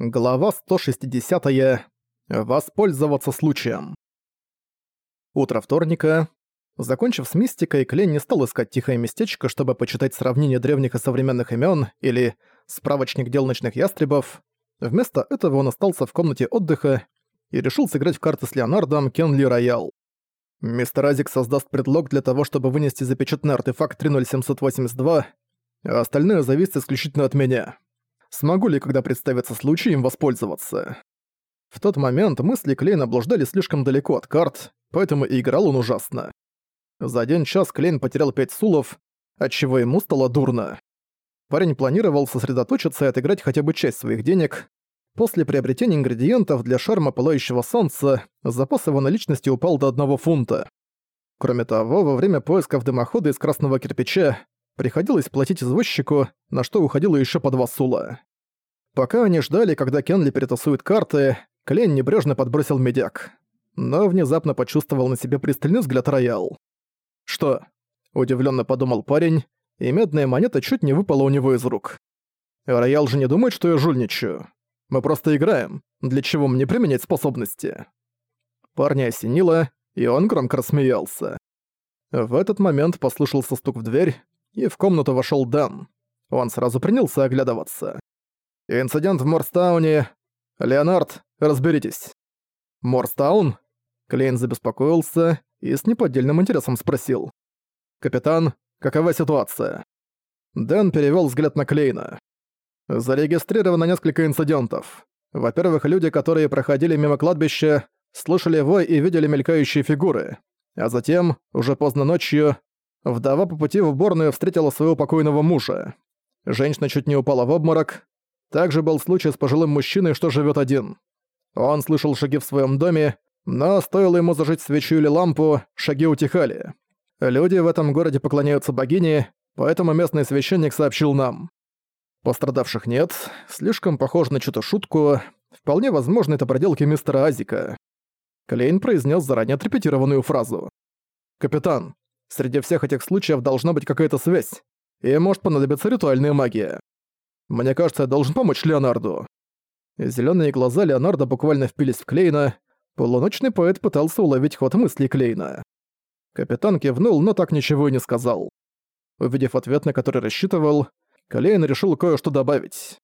Глава 160. -я. Воспользоваться случаем. Утро вторника. Закончив с мистикой, Клейн не стал искать тихое местечко, чтобы почитать сравнение древних и современных имен или справочник дел ночных ястребов. Вместо этого он остался в комнате отдыха и решил сыграть в карты с Леонардом Кенли Роял. Мистер Азик создаст предлог для того, чтобы вынести запечатанный артефакт 30782, а остальное зависит исключительно от меня смогу ли, когда представится случай, им воспользоваться. В тот момент мысли Клейна блуждали слишком далеко от карт, поэтому и играл он ужасно. За один час Клейн потерял пять сулов, отчего ему стало дурно. Парень планировал сосредоточиться и отыграть хотя бы часть своих денег. После приобретения ингредиентов для шарма пылающего солнца запас его наличности упал до одного фунта. Кроме того, во время поисков дымохода из красного кирпича приходилось платить извозчику, на что уходило еще по два сула. Пока они ждали, когда Кенли перетасует карты, Клейн небрежно подбросил медяк. Но внезапно почувствовал на себе пристальный взгляд Роял. «Что?» – удивленно подумал парень, и медная монета чуть не выпала у него из рук. «Роял же не думает, что я жульничаю. Мы просто играем. Для чего мне применять способности?» Парня осенило, и он громко рассмеялся. В этот момент послышался стук в дверь, и в комнату вошел Дэн. Он сразу принялся оглядываться. «Инцидент в Морстауне. Леонард, разберитесь». «Морстаун?» Клейн забеспокоился и с неподдельным интересом спросил. «Капитан, какова ситуация?» Дэн перевёл взгляд на Клейна. «Зарегистрировано несколько инцидентов. Во-первых, люди, которые проходили мимо кладбища, слышали вой и видели мелькающие фигуры. А затем, уже поздно ночью, Вдова по пути в уборную встретила своего покойного мужа. Женщина чуть не упала в обморок. Также был случай с пожилым мужчиной, что живет один. Он слышал шаги в своем доме, но стоило ему зажечь свечу или лампу, шаги утихали. Люди в этом городе поклоняются богине, поэтому местный священник сообщил нам. Пострадавших нет, слишком похоже на чью-то шутку, вполне возможно это проделки мистера Азика. Клейн произнес заранее отрепетированную фразу. «Капитан, Среди всех этих случаев должна быть какая-то связь, и может понадобиться ритуальная магия. Мне кажется, я должен помочь Леонарду». Зелёные глаза Леонарда буквально впились в Клейна. Полуночный поэт пытался уловить ход мыслей Клейна. Капитан кивнул, но так ничего и не сказал. Увидев ответ, на который рассчитывал, Клейн решил кое-что добавить.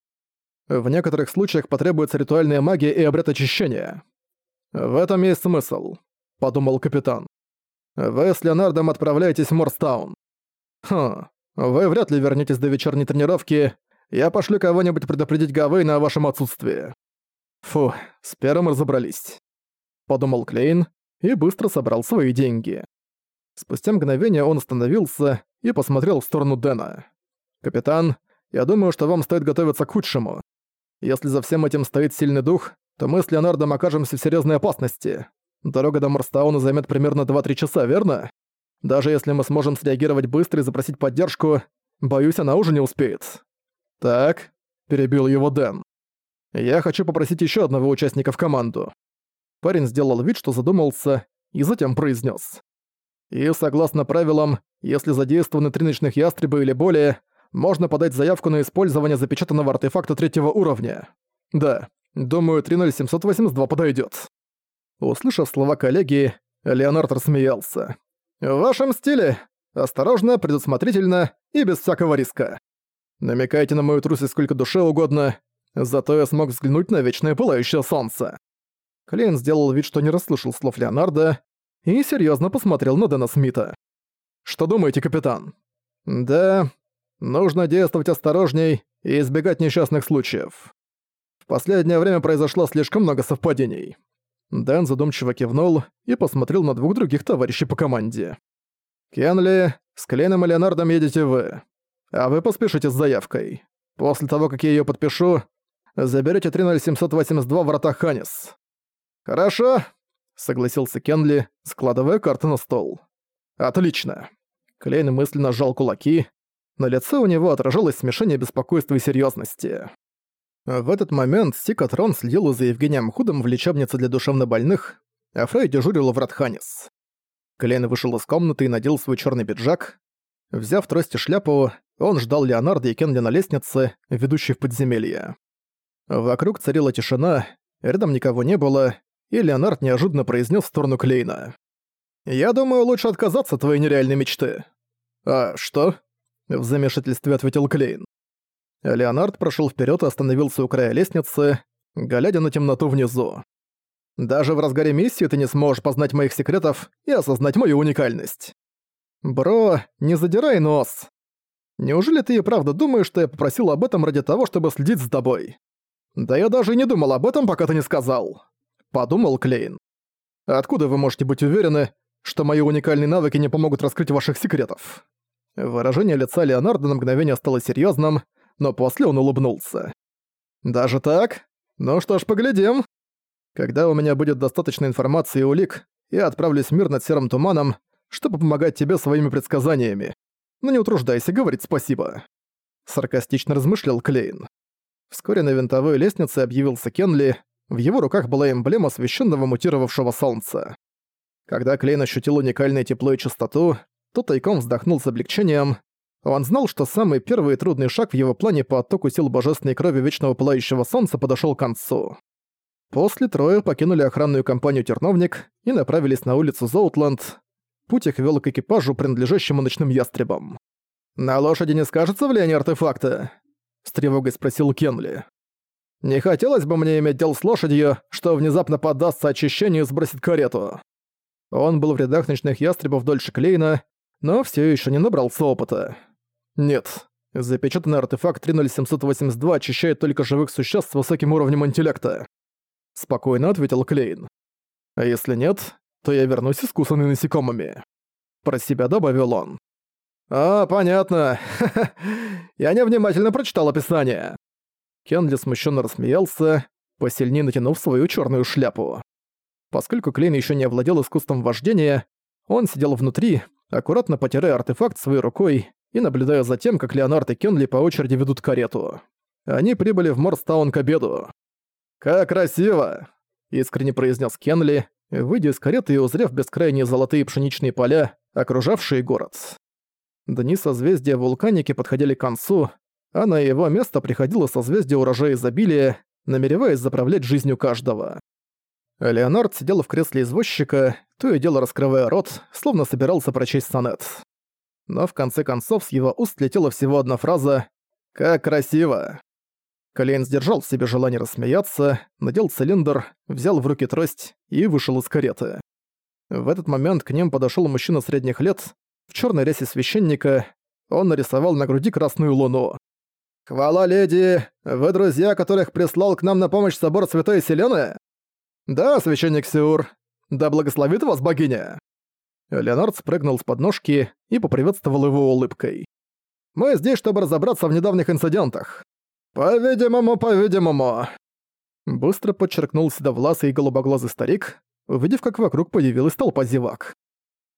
В некоторых случаях потребуется ритуальная магия и обряд очищения. «В этом есть смысл», — подумал капитан. Вы с Леонардом отправляетесь в Морстаун. Хм, вы вряд ли вернетесь до вечерней тренировки. Я пошлю кого-нибудь предупредить Гавейна о вашем отсутствии. Фу, с первым разобрались. Подумал Клейн и быстро собрал свои деньги. Спустя мгновение он остановился и посмотрел в сторону Дэна. «Капитан, я думаю, что вам стоит готовиться к худшему. Если за всем этим стоит сильный дух, то мы с Леонардом окажемся в серьезной опасности. Дорога до Морстауна займет примерно 2-3 часа, верно? Даже если мы сможем среагировать быстро и запросить поддержку, боюсь, она уже не успеет. Так, перебил его Дэн. Я хочу попросить еще одного участника в команду. Парень сделал вид, что задумался, и затем произнес: И согласно правилам, если задействованы три ночных ястреба или более, можно подать заявку на использование запечатанного артефакта третьего уровня. Да, думаю, 30782 подойдет. Услышав слова коллеги, Леонард рассмеялся. «В вашем стиле. Осторожно, предусмотрительно и без всякого риска. Намекайте на мою трусость сколько душе угодно, зато я смог взглянуть на вечное пылающее солнце». Клейн сделал вид, что не расслышал слов Леонарда, и серьезно посмотрел на Дэна Смита. «Что думаете, капитан?» «Да, нужно действовать осторожней и избегать несчастных случаев. В последнее время произошло слишком много совпадений. Дэн задумчиво кивнул и посмотрел на двух других товарищей по команде. «Кенли, с Клейном и Леонардом едете вы. А вы поспешите с заявкой. После того, как я её подпишу, заберете 30782 в врата Ханис». «Хорошо», — согласился Кенли, складывая карты на стол. «Отлично». Клейн мысленно сжал кулаки. На лице у него отражалось смешение беспокойства и серьёзности. В этот момент Сикатрон следил за Евгением Худом в лечебнице для душевнобольных, а Фрей дежурил в Радханис. Клейн вышел из комнаты и надел свой черный пиджак. Взяв трость и шляпу, он ждал Леонардо и Кенли на лестнице, ведущей в подземелье. Вокруг царила тишина, рядом никого не было, и Леонард неожиданно произнес в сторону Клейна. «Я думаю, лучше отказаться от твоей нереальной мечты». «А что?» — в замешательстве ответил Клейн. Леонард прошел вперед и остановился у края лестницы, глядя на темноту внизу. «Даже в разгаре миссии ты не сможешь познать моих секретов и осознать мою уникальность». «Бро, не задирай нос. Неужели ты и правда думаешь, что я попросил об этом ради того, чтобы следить за тобой?» «Да я даже не думал об этом, пока ты не сказал», — подумал Клейн. «Откуда вы можете быть уверены, что мои уникальные навыки не помогут раскрыть ваших секретов?» Выражение лица Леонардо на мгновение стало серьезным, но после он улыбнулся. «Даже так? Ну что ж, поглядим. Когда у меня будет достаточно информации и улик, я отправлюсь в мир над серым туманом, чтобы помогать тебе своими предсказаниями. Но не утруждайся говорить спасибо». Саркастично размышлял Клейн. Вскоре на винтовой лестнице объявился Кенли, в его руках была эмблема священного мутировавшего солнца. Когда Клейн ощутил уникальное тепло и чистоту, то тайком вздохнул с облегчением. Он знал, что самый первый трудный шаг в его плане по оттоку сил божественной крови Вечного Пылающего Солнца подошёл к концу. После трое покинули охранную компанию «Терновник» и направились на улицу Зоутланд. Путь их вел к экипажу, принадлежащему ночным ястребам. «На лошади не скажется влияние артефакта?» — с тревогой спросил Кенли. «Не хотелось бы мне иметь дел с лошадью, что внезапно поддастся очищению и сбросит карету». Он был в рядах ночных ястребов дольше Клейна, но все еще не набрался опыта. Нет, запечатанный артефакт 30782 очищает только живых существ с высоким уровнем интеллекта. Спокойно ответил Клейн. А если нет, то я вернусь искусанный насекомыми. Про себя добавил он. «А, понятно. я невнимательно прочитал описание». Кенли смущенно рассмеялся, посильнее натянув свою черную шляпу. Поскольку Клейн еще не овладел искусством вождения, он сидел внутри, аккуратно потирая артефакт своей рукой и наблюдая за тем, как Леонард и Кенли по очереди ведут карету. Они прибыли в Морстаун к обеду. «Как красиво!» — искренне произнес Кенли, выйдя из кареты и узрев бескрайние золотые пшеничные поля, окружавшие город. Дни созвездия вулканики подходили к концу, а на его место приходило созвездие урожая изобилия, намереваясь заправлять жизнью каждого. Леонард сидел в кресле извозчика, то и дело раскрывая рот, словно собирался прочесть сонет. Но в конце концов с его уст летела всего одна фраза «Как красиво!». Клейн сдержал в себе желание рассмеяться, надел цилиндр, взял в руки трость и вышел из кареты. В этот момент к ним подошел мужчина средних лет, в черной рясе священника, он нарисовал на груди красную луну. «Хвала, леди! Вы друзья, которых прислал к нам на помощь собор Святой Селены?» «Да, священник Сиур. Да благословит вас богиня!» Леонард спрыгнул с подножки и поприветствовал его улыбкой. «Мы здесь, чтобы разобраться в недавних инцидентах. По-видимому, по-видимому!» Быстро подчеркнул седовласый и голубоглазый старик, увидев, как вокруг появилась толпа зевак.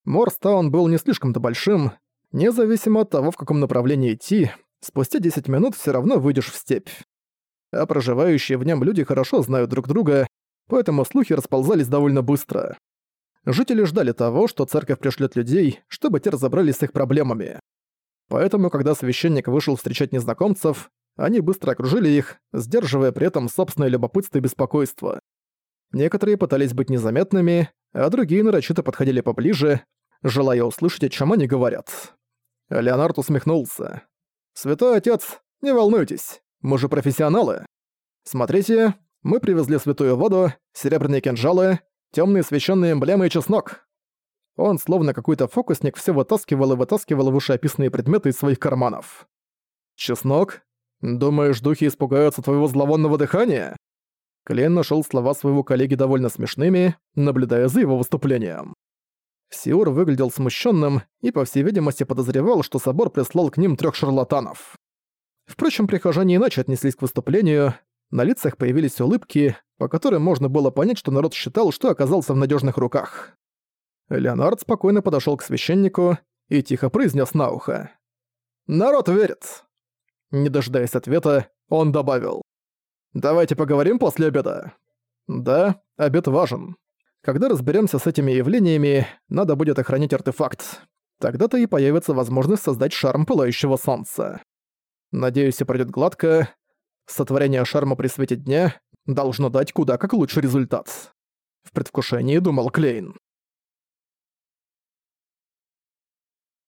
Морстаун был не слишком-то большим, независимо от того, в каком направлении идти, спустя 10 минут все равно выйдешь в степь. А проживающие в нем люди хорошо знают друг друга поэтому слухи расползались довольно быстро. Жители ждали того, что церковь пришлет людей, чтобы те разобрались с их проблемами. Поэтому, когда священник вышел встречать незнакомцев, они быстро окружили их, сдерживая при этом собственное любопытство и беспокойство. Некоторые пытались быть незаметными, а другие нарочито подходили поближе, желая услышать, о чем они говорят. Леонард усмехнулся. «Святой отец, не волнуйтесь, мы же профессионалы. Смотрите, мы привезли святую воду, серебряные кинжалы, темные священные эмблемы и чеснок. Он, словно какой-то фокусник, все вытаскивал и вытаскивал вышеописанные предметы из своих карманов. «Чеснок? Думаешь, духи испугаются твоего зловонного дыхания?» Клен нашел слова своего коллеги довольно смешными, наблюдая за его выступлением. Сиур выглядел смущенным и, по всей видимости, подозревал, что собор прислал к ним трех шарлатанов. Впрочем, прихожане иначе отнеслись к выступлению, на лицах появились улыбки, по которым можно было понять, что народ считал, что оказался в надежных руках. Леонард спокойно подошел к священнику и тихо произнес на ухо. «Народ верит!» Не дожидаясь ответа, он добавил. «Давайте поговорим после обеда». «Да, обед важен. Когда разберемся с этими явлениями, надо будет охранять артефакт. Тогда-то и появится возможность создать шарм пылающего солнца. Надеюсь, все пройдет гладко, Сотворение шарма при свете дня должно дать куда как лучший результат. В предвкушении думал Клейн.